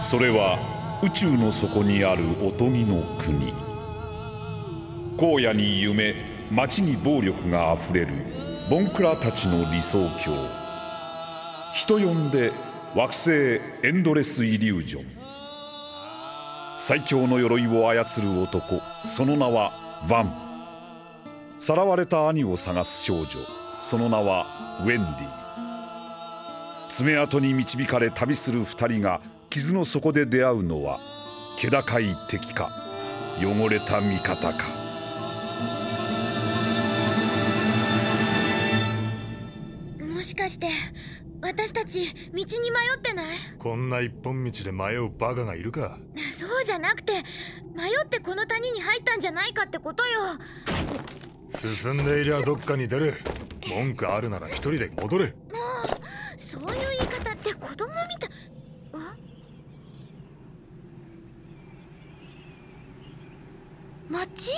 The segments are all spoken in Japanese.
それは宇宙の底にあるおとぎの国。荒野に夢街に暴力があふれるボンクラたちの理想郷。人呼んで惑星エンドレスイリュージョン。最強の鎧を操る男。その名はヴァン。さらわれた兄を探す少女。その名はウェンディ。爪痕に導かれ旅する二人が傷の底で出会うのは気高い敵か汚れた味方か。もしかして私たち道に迷ってない？こんな一本道で迷うバカがいるか？そうじゃなくて迷ってこの谷に入ったんじゃないかってことよ。進んでいりゃどっかに出る。文句あるなら一人で戻れ。そういう言い方って子供みたいあ町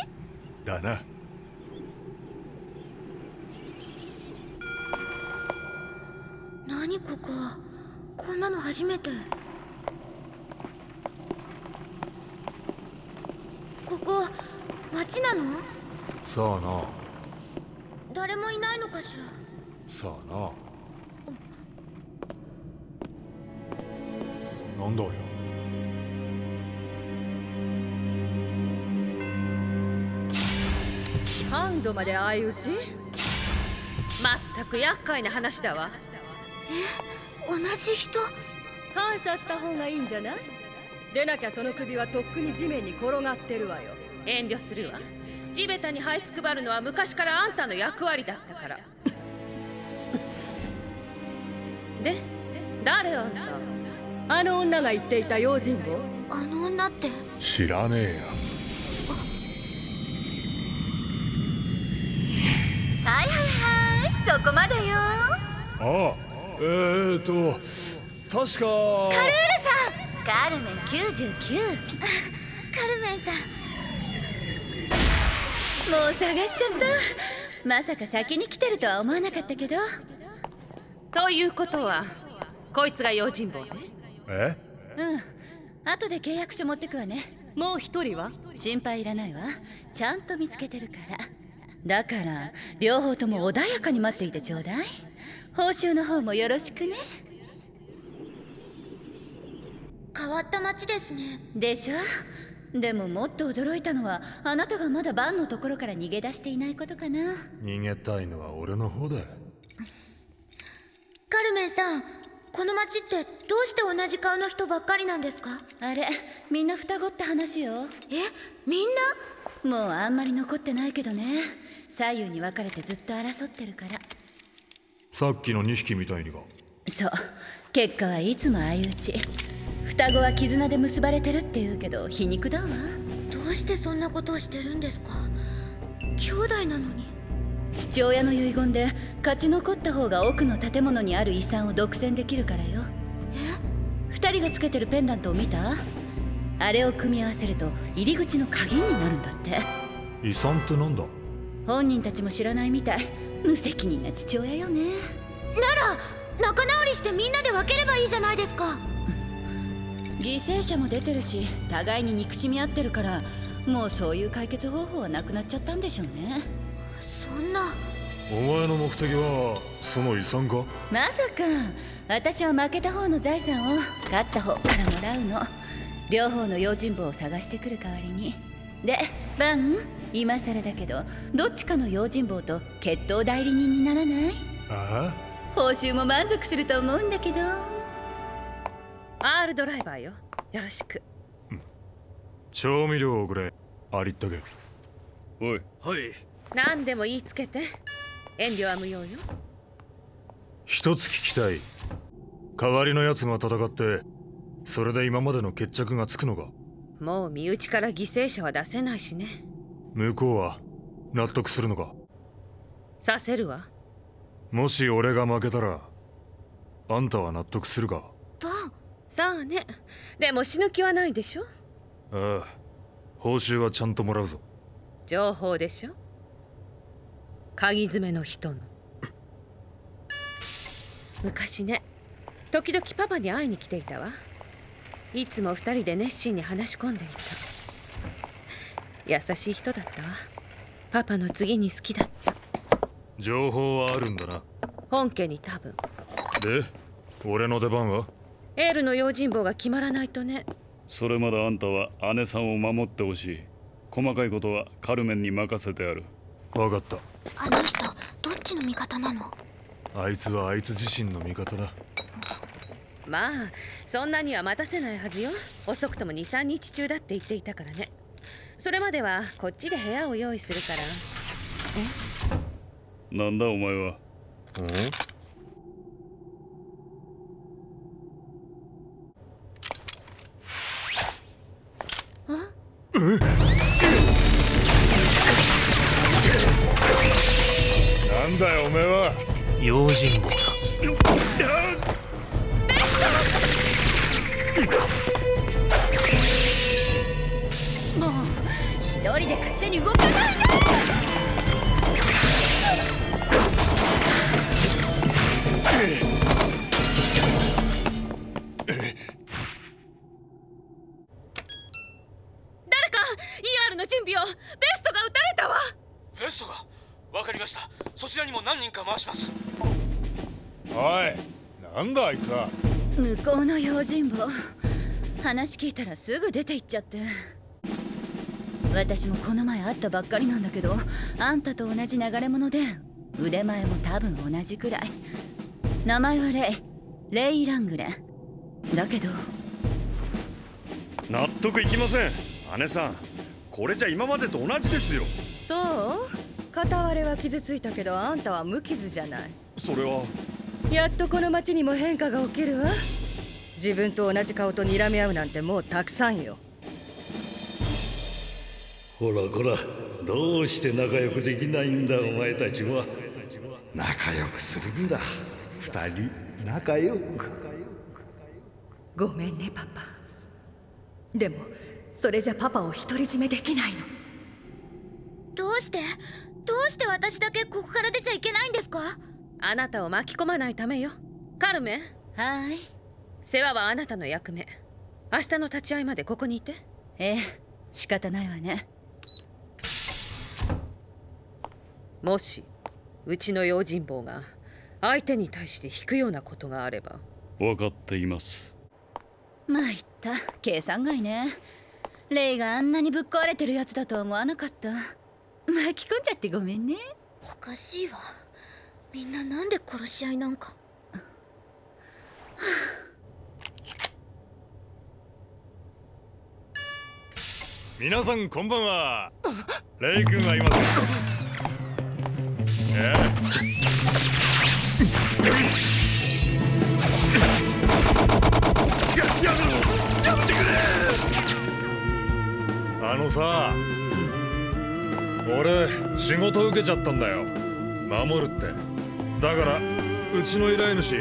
だな。何ここ？こんなの初めて。ここ町なの？さあな。誰もいないのかしら？さあな。なんだあハウンドまで相打ち？まったく厄介な話だわ。同じ人？感謝した方がいいんじゃない？でなきゃその首はとっくに地面に転がってるわよ。遠慮するわ。地べたに這いつくばるのは昔からあんたの役割だったから。で？誰あんた？あの女が言っていた用心棒？あの女って？知らねえよはいはいはいそこまでよ。ああえーと確か。カルールさん。カルメン99カルメンさん。もう探しちゃった。まさか先に来てるとは思わなかったけど。ということはこいつが用心棒ね。え？うん。後で契約書持ってくわね。もう一人は？心配いらないわ。ちゃんと見つけてるからだから両方とも穏やかに待っていてちょうだい。報酬の方もよろしくね。変わった街ですね。でしょ？でももっと驚いたのはあなたがまだバンのところから逃げ出していないことかな。逃げたいのは俺の方だカルメンさんこの街ってどうして同じ顔の人ばっかりなんですか？あれみんな双子って話よ。えみんな？もうあんまり残ってないけどね左右に分かれてずっと争ってるから。さっきの2匹みたいにか。そう。結果はいつも相打ち。双子は絆で結ばれてるって言うけど皮肉だわ。どうしてそんなことをしてるんですか？兄弟なのに。父親の遺言で勝ち残った方が奥の建物にある遺産を独占できるからよ。え？二人がつけてるペンダントを見た？あれを組み合わせると入り口の鍵になるんだって。遺産ってなんだ？本人たちも知らないみたい。無責任な父親よね。なら仲直りしてみんなで分ければいいじゃないですか。犠牲者も出てるし互いに憎しみ合ってるからもうそういう解決方法はなくなっちゃったんでしょうね。そんな。お前の目的はその遺産か？まさか私は負けた方の財産を勝った方からもらうの。両方の用心棒を探してくる代わりにでバン？今更だけどどっちかの用心棒と決闘代理人にならない？あ報酬も満足すると思うんだけど。R ドライバーよ。よろしく。調味料をくれ。ありったけ。おい。はい。何でも言いつけて。遠慮は無用よ。一つ聞きたい。代わりのやつが戦ってそれで今までの決着がつくのかもう身内から犠牲者は出せないしね。向こうは納得するのか？させるわ。もし俺が負けたらあんたは納得するか？バンさあね。でも死ぬ気はないでしょ？ああ報酬はちゃんともらうぞ。情報でしょ？鍵詰めの人の。昔ね時々パパに会いに来ていたわいつも二人で熱心に話し込んでいた。優しい人だったわ。パパの次に好きだった。情報はあるんだな。本家に多分。で俺の出番は？エールの用心棒が決まらないとね。それまであんたは姉さんを守ってほしい。細かいことはカルメンに任せてある。分かった。あの人どっちの味方なの？あいつはあいつ自身の味方だまあそんなには待たせないはずよ。遅くとも23日中だって言っていたからね。それまではこっちで部屋を用意するから。なんだお前は？なんだよおめえは？用心棒人で勝手に動かないで誰か ER の準備をベストが撃たれたわ。ベストがわかりました。そちらにも何人か回します。おいなんだあいつは。向こうの用心棒。話聞いたらすぐ出て行っちゃって私もこの前会ったばっかりなんだけどあんたと同じ流れ者で腕前も多分同じくらい。名前はレイレイ・ラングレンだけど。納得いきません。姉さんこれじゃ今までと同じですよ。そう？片割れは傷ついたけどあんたは無傷じゃない。それは。やっとこの町にも変化が起きるわ。自分と同じ顔と睨み合うなんてもうたくさんよほらこらどうして仲良くできないんだお前たちは。仲良くするんだ。二人仲良く。ごめんねパパ。でもそれじゃパパを独り占めできないの。どうして？どうして私だけここから出ちゃいけないんですか？あなたを巻き込まないためよ。カルメン。はーい。世話はあなたの役目。明日の立ち会いまでここにいて。ええ仕方ないわねもしうちの用心棒が相手に対して引くようなことがあれば。分かっています。参った。計算外ね。レイがあんなにぶっ壊れてるやつだとは思わなかった。巻き込んじゃってごめんね。おかしいわ。みんななんで殺し合いなんか。皆さんこんばんは。レイ君はいますあのさ俺仕事受けちゃったんだよ。守るって。だからうちの依頼主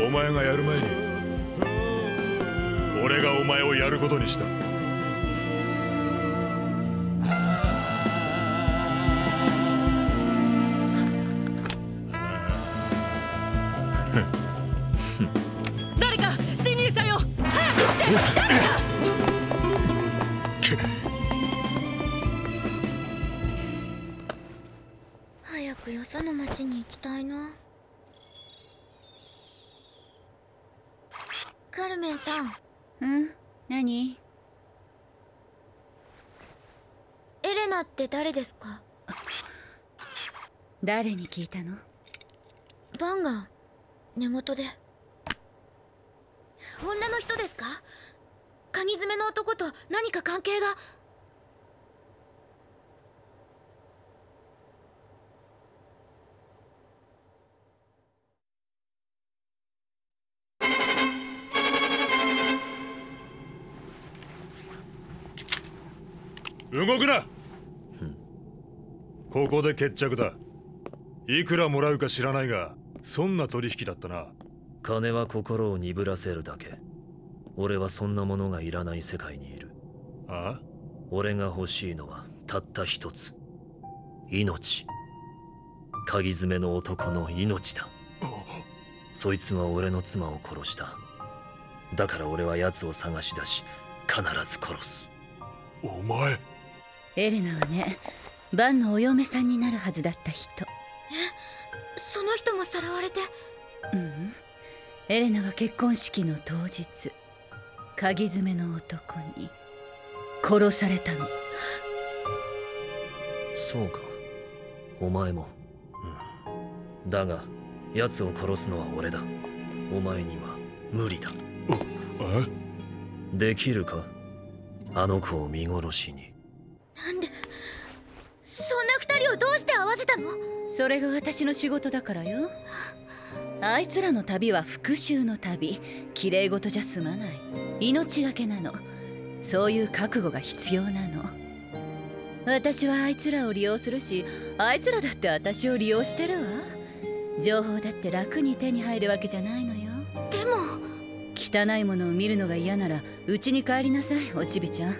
お前がやる前に俺がお前をやることにした。って誰ですか？誰に聞いたの？バンが寝言で。女の人ですか？カニ爪の男と何か関係が？動くなここで決着だ。いくらもらうか知らないがそんな取引だったな。金は心を鈍らせるだけ。俺はそんなものがいらない世界にいる。あ俺が欲しいのはたった一つ。命。鍵爪の男の命だ。そいつは俺の妻を殺した。だから俺は奴を探し出し必ず殺す。お前エレナはねバンのお嫁さんになるはずだった人。その人もさらわれて？うん。エレナは結婚式の当日鍵爪の男に殺されたの。そうか。お前も、うん、だが奴を殺すのは俺だ。お前には無理だ。え？できるか？あの子を見殺しに。なんで？をどうして合わせたの？それが私の仕事だからよ。あいつらの旅は復讐の旅。綺麗事じゃ済まない。命がけなの。そういう覚悟が必要なの。私はあいつらを利用するしあいつらだって私を利用してるわ。情報だって楽に手に入るわけじゃないのよ。でも。汚いものを見るのが嫌なら家に帰りなさいおちびちゃん。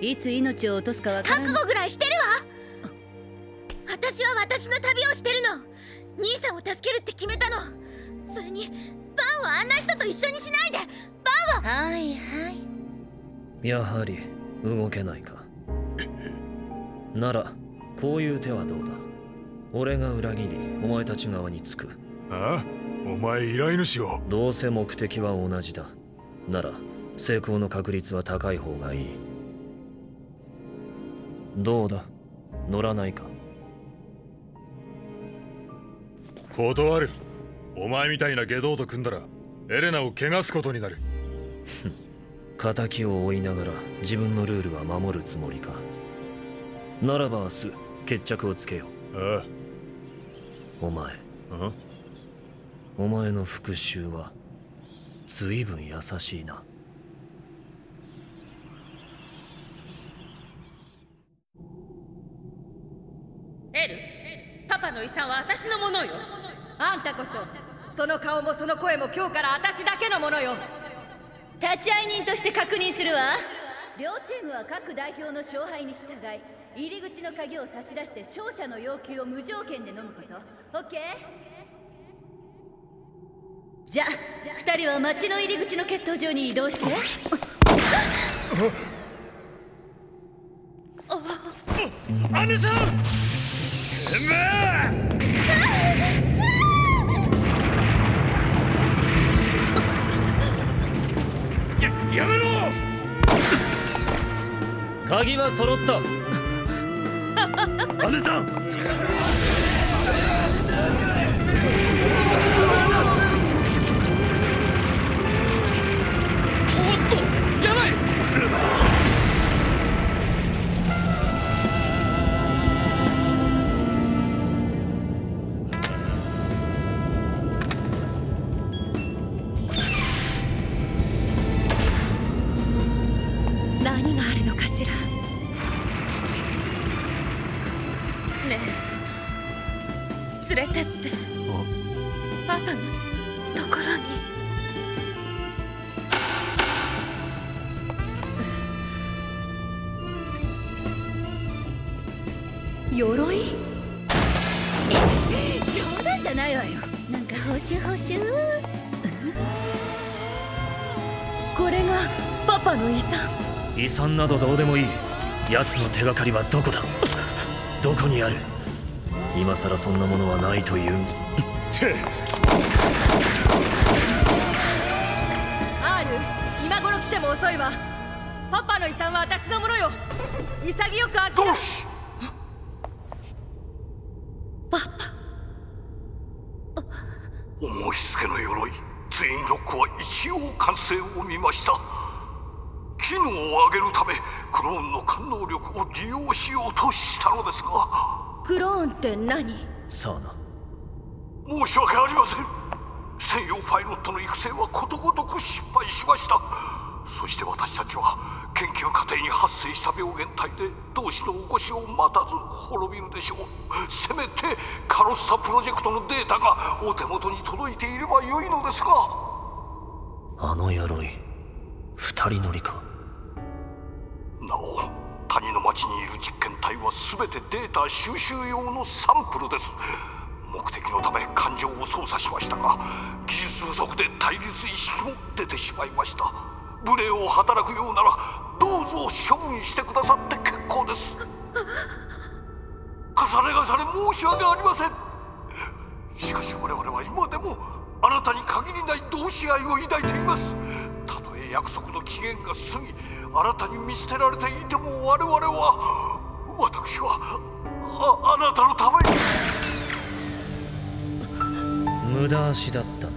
いつ命を落とすかわから覚悟ぐらいしてるわ私は私の旅をしてるの。兄さんを助けるって決めたの。それにバンはあんな人と一緒にしないで。バンははいはい。やはり動けないか。ならこういう手はどうだ。俺が裏切りお前たち側につく。ああお前依頼主を。どうせ目的は同じだ。なら成功の確率は高い方がいい。どうだ？乗らないか？断る。お前みたいな下道と組んだらエレナを汚すことになる。仇を追いながら自分のルールは守るつもりか。ならば明日決着をつけよう。ああ。お前。あ。お前の復讐は随分優しいなエルパパの遺産は私のものよ。あんたこそその顔もその声も今日から私だけのものよ。立会人として確認するわ。両チームは各代表の勝敗に従い入り口の鍵を差し出して勝者の要求を無条件で飲むこと。オッケー？じゃあ2人は町の入り口の決闘場に移動して。姉さんややめろ！鍵は揃った。姉さんパパの遺産。遺産などどうでもいい。奴の手がかりはどこだ？どこにある？今さらそんなものはないという。んチェ R 今頃来ても遅いわ。パパの遺産は私のものよ。潔く諦め。よし？重しつけの鎧ツインロックは一応完成を見ました機能を上げるためクローンの感能力を利用しようとしたのですが。クローンって何？さあな。申し訳ありません。専用パイロットの育成はことごとく失敗しました。そして私たちは研究過程に発生した病原体で同志の起こしを待たず滅びるでしょう。せめてカロッサプロジェクトのデータがお手元に届いていればよいのですが。あの鎧二人乗りか？町にいる実験体は全てデータ収集用のサンプルです。目的のため感情を操作しましたが技術不足で対立意識も出てしまいました。無礼を働くようならどうぞ処分してくださって結構です。重ね重ね申し訳ありません。しかし我々は今でもあなたに限りない同志愛を抱いています。たとえ約束の期限が過ぎあなたに見捨てられていても我々は私はああなたのために。無駄足だった。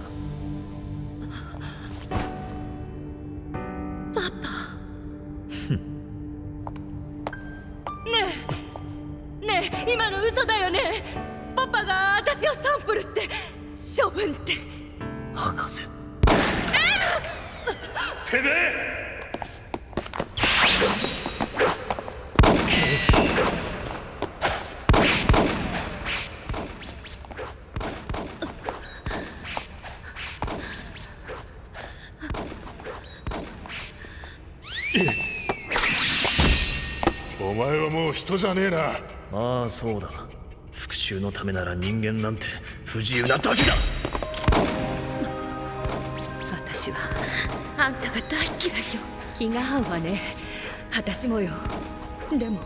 お前はもう人じゃねえな。ああそうだ。復讐のためなら人間なんて不自由なだけだ。私はあんたが大嫌いよ。気が合うわね。私もよ。でも。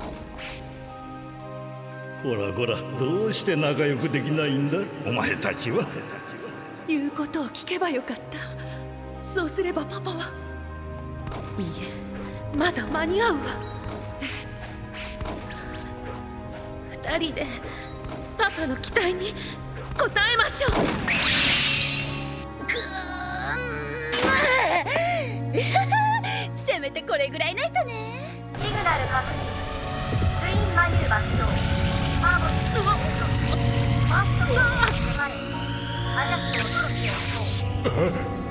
こらこらどうして仲良くできないんだ？お前たちは。言うことを聞けばよかった。そうすればパパは。いいえまだ間に合うわ二人でパパの期待に応えましょう。ーン せめてこれぐらいないとね。シグナル確認。ツインマニューバ起動マーボス。うわ。ファーストフォーストロロキを。送あい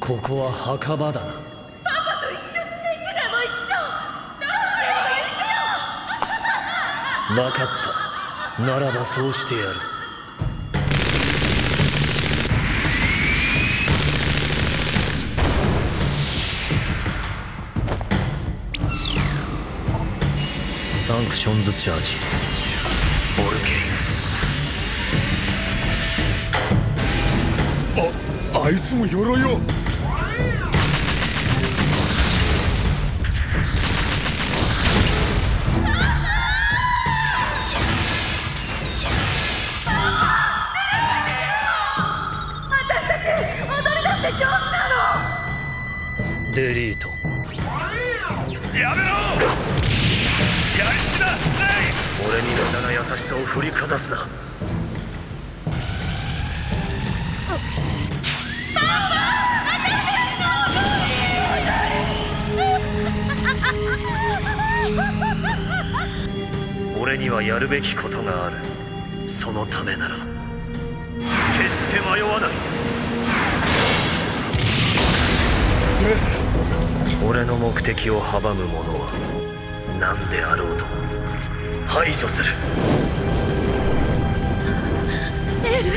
ここは墓場だな。パパと一緒いつでも一緒。どうでも一緒分かった。ならばそうしてやる。サンクションズチャージ。オルケイああいつも鎧をデリート。やめろ。やりすぎだ。レイ俺に無駄な優しさを振りかざすな俺にはやるべきことがある。そのためなら決して迷わない。俺の目的を阻む者は何であろうと排除する。エル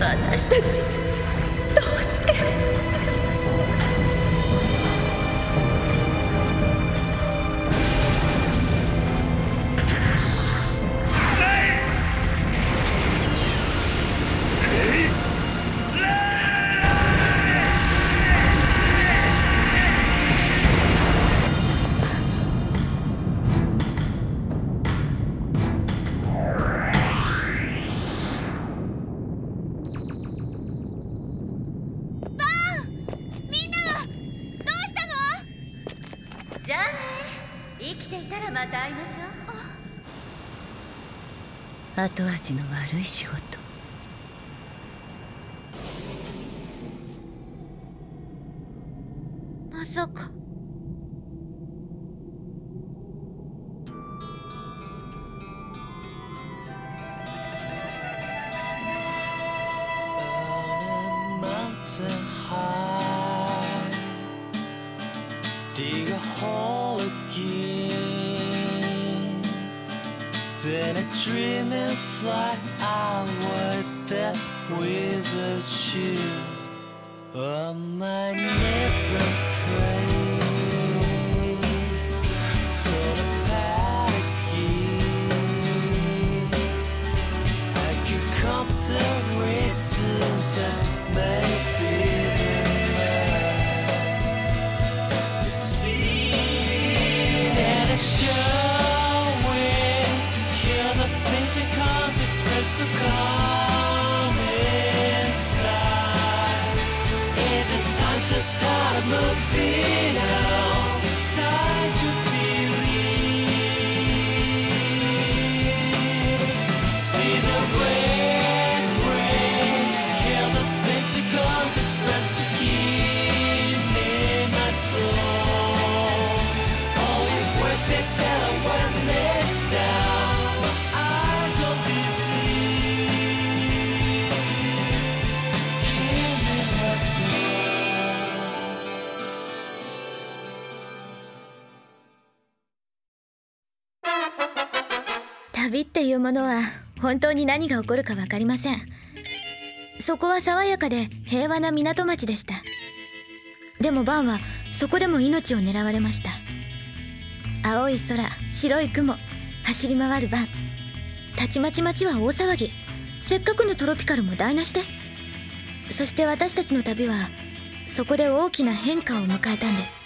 R 私たちどうして？悪い仕事。まさか。I'm a out. 旅っていうものは本当に何が起こるか分かりません。そこは爽やかで平和な港町でした。でもバンはそこでも命を狙われました。青い空白い雲走り回るバン。たちまち町は大騒ぎ。せっかくのトロピカルも台無しです。そして私たちの旅はそこで大きな変化を迎えたんです。